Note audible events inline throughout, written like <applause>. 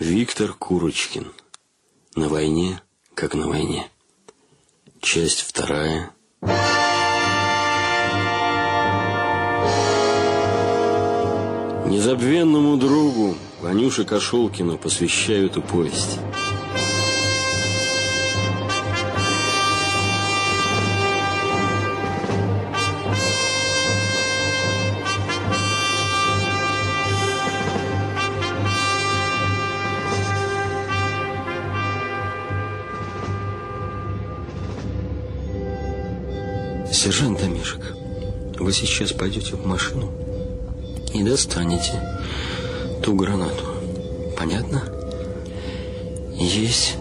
Виктор Курочкин. На войне, как на войне. Часть вторая. Незабвенному другу Ванюше Кошелкину посвящаю эту повесть. Сержант Домишек, вы сейчас пойдете в машину и достанете ту гранату. Понятно? Есть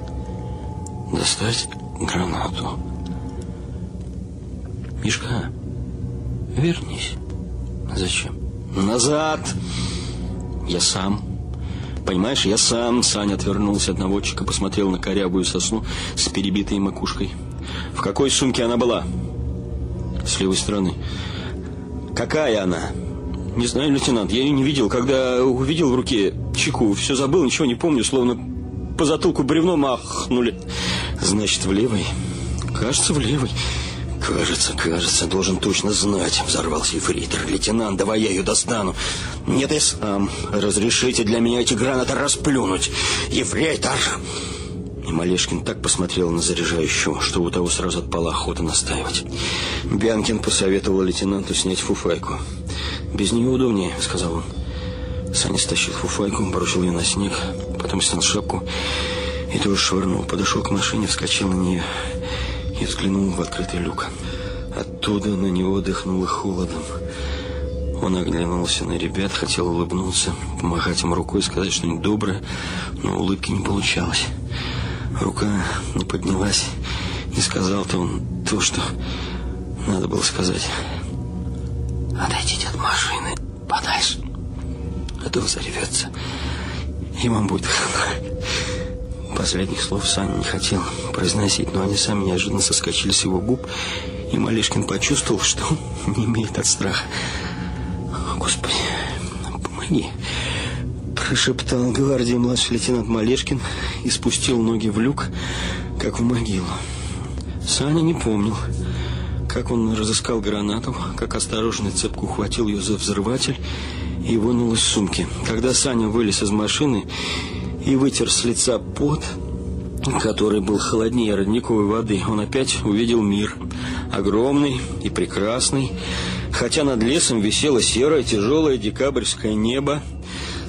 достать гранату. Мишка, вернись. Зачем? Назад! Я сам. Понимаешь, я сам. Саня отвернулся от наводчика, посмотрел на корявую сосну с перебитой макушкой. В какой сумке она была? С левой стороны. Какая она? Не знаю, лейтенант, я ее не видел. Когда увидел в руке чеку, все забыл, ничего не помню, словно по затылку бревном махнули. Значит, в левой? Кажется, в левой. Кажется, кажется, должен точно знать, взорвался ефрейтор. Лейтенант, давай я ее достану. Нет, я сам. Разрешите для меня эти гранаты расплюнуть. Ефрейтор! И Малешкин так посмотрел на заряжающего, что у того сразу отпала охота настаивать. Бянкин посоветовал лейтенанту снять фуфайку. «Без нее удобнее», — сказал он. Саня стащил фуфайку, бросил ее на снег, потом снял шапку и тоже швырнул. Подошел к машине, вскочил на нее и взглянул в открытый люк. Оттуда на него дыхнуло холодом. Он оглянулся на ребят, хотел улыбнуться, помахать им рукой, сказать что-нибудь доброе, но улыбки не получалось. Рука не поднялась, не сказал-то он то, что надо было сказать. Отойдите от машины подальше, а то взорвется, и вам будет Последних слов Саня не хотел произносить, но они сами неожиданно соскочили с его губ, и Малешкин почувствовал, что он <laughs> не имеет от страха. «Господи, помоги!» Прошептал гвардии младший лейтенант Малешкин и спустил ноги в люк, как в могилу. Саня не помнил, как он разыскал гранату, как осторожно цепку ухватил ее за взрыватель и вынул из сумки. Когда Саня вылез из машины и вытер с лица пот, который был холоднее родниковой воды, он опять увидел мир. Огромный и прекрасный, хотя над лесом висело серое тяжелое декабрьское небо.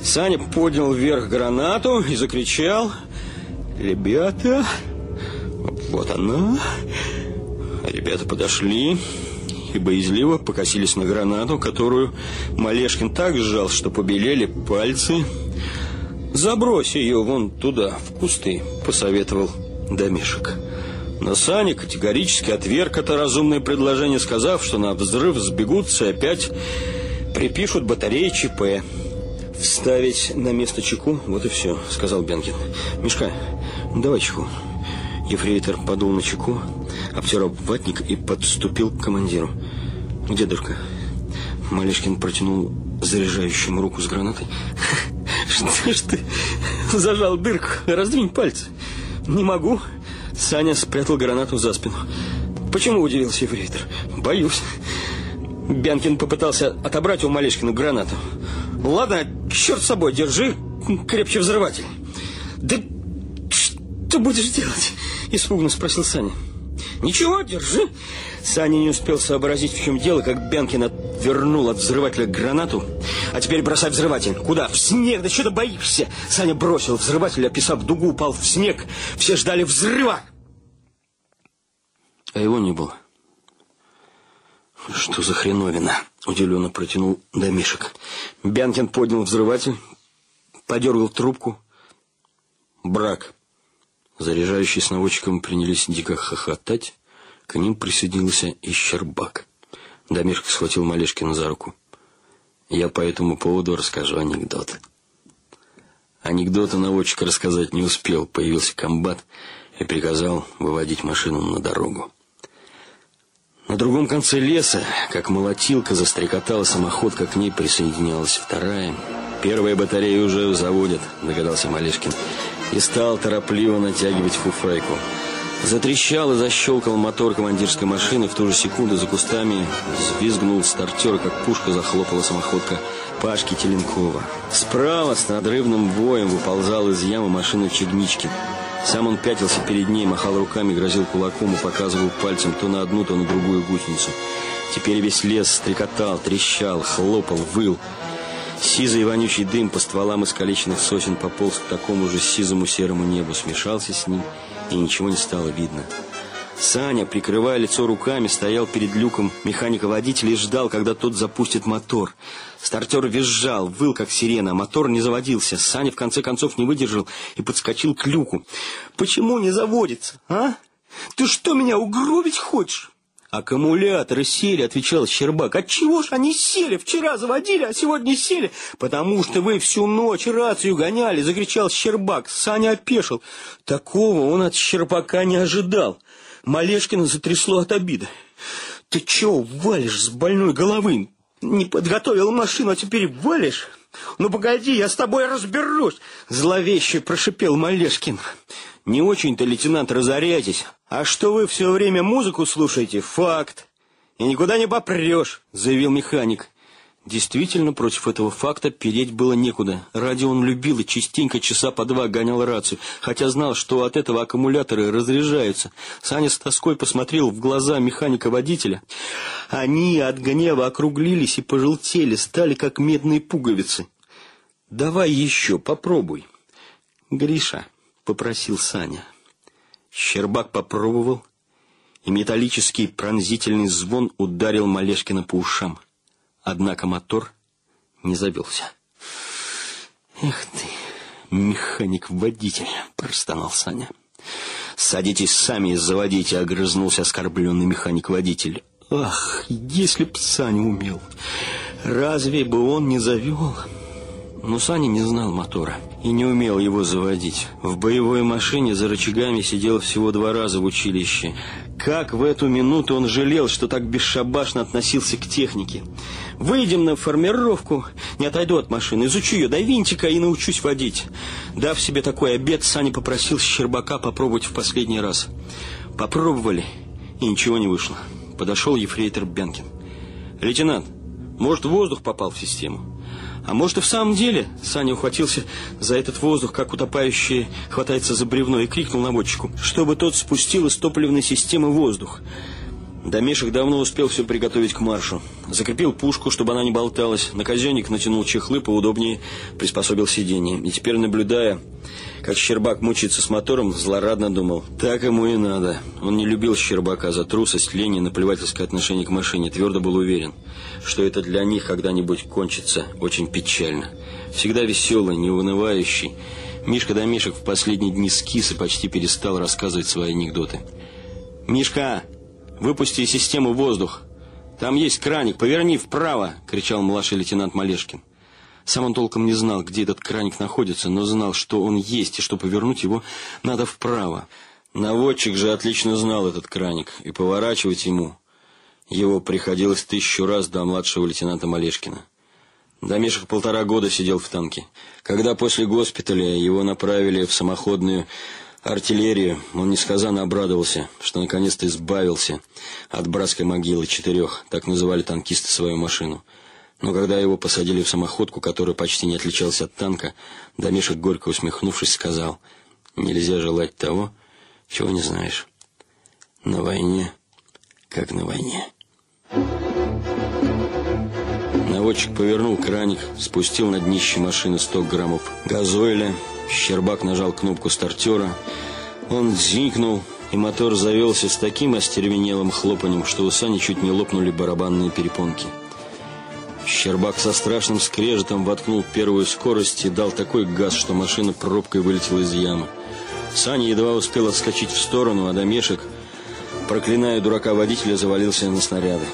Саня поднял вверх гранату и закричал «Ребята, вот она!» Ребята подошли и боязливо покосились на гранату, которую Малешкин так сжал, что побелели пальцы. «Забрось ее вон туда, в кусты», — посоветовал Домишек. Но Саня категорически отверг это разумное предложение, сказав, что на взрыв сбегутся и опять припишут батареи ЧП. «Вставить на место чеку, вот и все», — сказал Бенкин. «Мишка, давай чеку». Ефрейтор подул на чеку, обтер ватник и подступил к командиру. «Где дырка?» Малешкин протянул заряжающему руку с гранатой. <laughs> «Что ж ты зажал дырку? Раздвинь пальцы». «Не могу». Саня спрятал гранату за спину. «Почему?» – удивился ефрейтор. «Боюсь». Бянкин попытался отобрать у Малешкина гранату. «Ладно, черт с собой, держи крепче взрыватель». «Да что будешь делать?» – испуганно спросил Саня. «Ничего, держи». Саня не успел сообразить, в чем дело, как Бянкин отвернул от взрывателя гранату. «А теперь бросай взрыватель». «Куда?» «В снег! Да что ты боишься?» Саня бросил взрыватель, описав дугу, упал в снег. Все ждали взрыва. А его не было. «Что за хреновина?» – удивленно протянул домишек. Бянкин поднял взрыватель, подергал трубку. Брак. Заряжающие с наводчиком принялись дико хохотать. К ним присоединился и Щербак. Домишек схватил Малешкина за руку. «Я по этому поводу расскажу анекдот». Анекдота наводчик рассказать не успел. Появился комбат и приказал выводить машину на дорогу. Другом конце леса, как молотилка, застрекотала самоходка, к ней присоединялась вторая. Первые батареи уже заводят, догадался Малешкин. И стал торопливо натягивать фуфайку. Затрещал и защелкал мотор командирской машины. В ту же секунду за кустами взвизгнул стартер, как пушка захлопала самоходка Пашки Теленкова. Справа с надрывным боем выползал из ямы машина Чегнички. Сам он пятился перед ней, махал руками, грозил кулаком и показывал пальцем то на одну, то на другую гусеницу. Теперь весь лес стрекотал, трещал, хлопал, выл. Сизый вонючий дым по стволам искалеченных сосен пополз к такому же сизому серому небу, смешался с ним, и ничего не стало видно. Саня, прикрывая лицо руками, стоял перед люком механика-водителя и ждал, когда тот запустит мотор. Стартер визжал, выл, как сирена, мотор не заводился. Саня в конце концов не выдержал и подскочил к люку. «Почему не заводится, а? Ты что, меня угробить хочешь?» «Аккумуляторы сели», — отвечал Щербак. «Отчего ж они сели? Вчера заводили, а сегодня сели». «Потому что вы всю ночь рацию гоняли», — закричал Щербак. Саня опешил. Такого он от Щербака не ожидал. Малешкина затрясло от обиды. «Ты чего валишь с больной головы? Не подготовил машину, а теперь валишь?» «Ну, погоди, я с тобой разберусь!» Зловеще прошипел Малешкин. «Не очень-то, лейтенант, разоряйтесь. А что вы все время музыку слушаете? Факт. И никуда не попрешь», — заявил механик. Действительно, против этого факта переть было некуда. Радио он любил и частенько часа по два гонял рацию, хотя знал, что от этого аккумуляторы разряжаются. Саня с тоской посмотрел в глаза механика-водителя. Они от гнева округлились и пожелтели, стали как медные пуговицы. «Давай еще, попробуй». «Гриша», — попросил Саня. Щербак попробовал, и металлический пронзительный звон ударил Малешкина по ушам. Однако мотор не завелся. «Эх ты, механик-водитель!» — простонал Саня. «Садитесь сами и заводите!» — огрызнулся оскорбленный механик-водитель. «Ах, если б Саня умел! Разве бы он не завел?» Но Саня не знал мотора и не умел его заводить. В боевой машине за рычагами сидел всего два раза в училище. Как в эту минуту он жалел, что так бесшабашно относился к технике. Выйдем на формировку, не отойду от машины, изучу ее до винтика и научусь водить. Дав себе такой обед, Саня попросил Щербака попробовать в последний раз. Попробовали, и ничего не вышло. Подошел ефрейтор Бянкин. «Лейтенант, может, воздух попал в систему?» А может и в самом деле Саня ухватился за этот воздух, как утопающий хватается за бревно, и крикнул наводчику, чтобы тот спустил из топливной системы воздух. Домешек давно успел все приготовить к маршу. Закрепил пушку, чтобы она не болталась. На казенник натянул чехлы, поудобнее приспособил сиденье. И теперь, наблюдая, как Щербак мучается с мотором, злорадно думал. Так ему и надо. Он не любил Щербака за трусость, лень и наплевательское отношение к машине. Твердо был уверен, что это для них когда-нибудь кончится очень печально. Всегда веселый, неунывающий. Мишка Домишек в последние дни скис и почти перестал рассказывать свои анекдоты. «Мишка!» Выпусти из системы воздух. Там есть краник, поверни вправо!» — кричал младший лейтенант Малешкин. Сам он толком не знал, где этот краник находится, но знал, что он есть, и что повернуть его надо вправо. Наводчик же отлично знал этот краник, и поворачивать ему его приходилось тысячу раз до младшего лейтенанта Малешкина. Домишек полтора года сидел в танке. Когда после госпиталя его направили в самоходную артиллерию, он несказанно обрадовался, что наконец-то избавился от братской могилы четырех, так называли танкисты свою машину. Но когда его посадили в самоходку, которая почти не отличалась от танка, Домишек, горько усмехнувшись, сказал, «Нельзя желать того, чего не знаешь. На войне, как на войне». Наводчик повернул краник, спустил на днище машины 100 граммов газоиля, Щербак нажал кнопку стартера. Он зинкнул, и мотор завелся с таким остервенелым хлопанием, что у Сани чуть не лопнули барабанные перепонки. Щербак со страшным скрежетом воткнул первую скорость и дал такой газ, что машина пробкой вылетела из ямы. Саня едва успел отскочить в сторону, а домешек, проклиная дурака водителя, завалился на снаряды.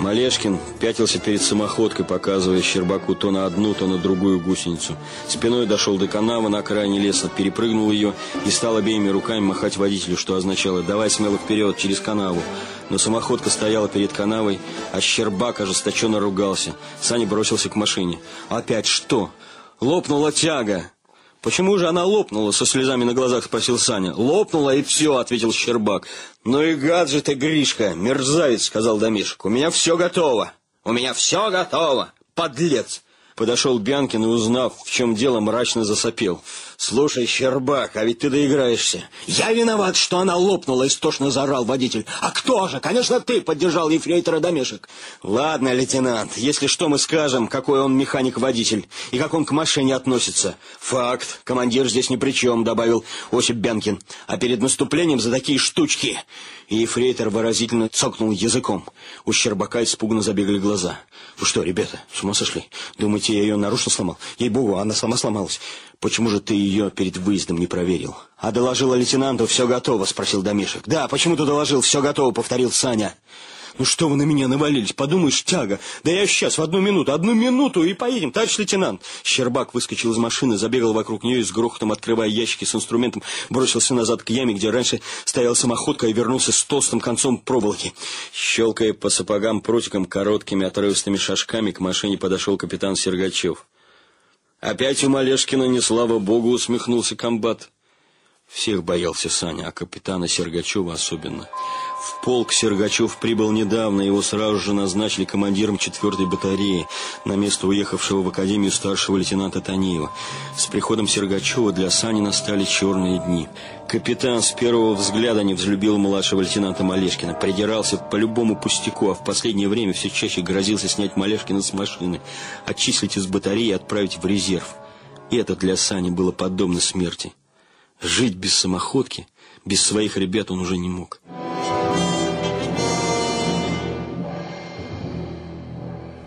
Малешкин пятился перед самоходкой, показывая Щербаку то на одну, то на другую гусеницу. Спиной дошел до канавы на окраине леса, перепрыгнул ее и стал обеими руками махать водителю, что означало «давай смело вперед, через канаву». Но самоходка стояла перед канавой, а Щербак ожесточенно ругался. Саня бросился к машине. «Опять что?» Лопнула тяга. «Почему же она лопнула?» — со слезами на глазах спросил Саня. «Лопнула, и все», — ответил Щербак. «Ну и гад же ты, Гришка, мерзавец», — сказал Домишек. «У меня все готово». «У меня все готово, подлец!» Подошел Бянкин и, узнав, в чем дело, мрачно засопел. «Слушай, Щербак, а ведь ты доиграешься». «Я виноват, что она лопнула», — истошно заорал водитель. «А кто же? Конечно, ты!» — поддержал ефрейтора Домешек. «Ладно, лейтенант, если что, мы скажем, какой он механик-водитель и как он к машине относится». «Факт. Командир здесь ни при чем», — добавил Осип Бянкин. «А перед наступлением за такие штучки...» И ефрейтор выразительно цокнул языком. У Щербака испуганно забегали глаза. «Вы что, ребята, с ума сошли? Думаете, я ее нарочно сломал? Ей-богу, она сама сломалась. Почему же ты ее перед выездом не проверил?» «А доложила лейтенанту, все готово?» — спросил Домишек. «Да, почему ты доложил, все готово?» — повторил Саня. «Ну что вы на меня навалились? Подумаешь, тяга. Да я сейчас в одну минуту, одну минуту и поедем, товарищ лейтенант!» Щербак выскочил из машины, забегал вокруг нее и с грохотом, открывая ящики с инструментом, бросился назад к яме, где раньше стояла самоходка и вернулся с толстым концом проволоки. Щелкая по сапогам прутиком короткими отрывистыми шажками, к машине подошел капитан Сергачев. «Опять у Малешкина, не слава богу!» — усмехнулся комбат. Всех боялся Саня, а капитана Сергачева особенно. В полк Сергачев прибыл недавно, его сразу же назначили командиром 4-й батареи на место уехавшего в академию старшего лейтенанта Таниева. С приходом Сергачева для Сани настали черные дни. Капитан с первого взгляда не взлюбил младшего лейтенанта Малешкина, придирался по любому пустяку, а в последнее время все чаще грозился снять Малешкина с машины, отчислить из батареи и отправить в резерв. И это для Сани было подобно смерти. Жить без самоходки, без своих ребят он уже не мог.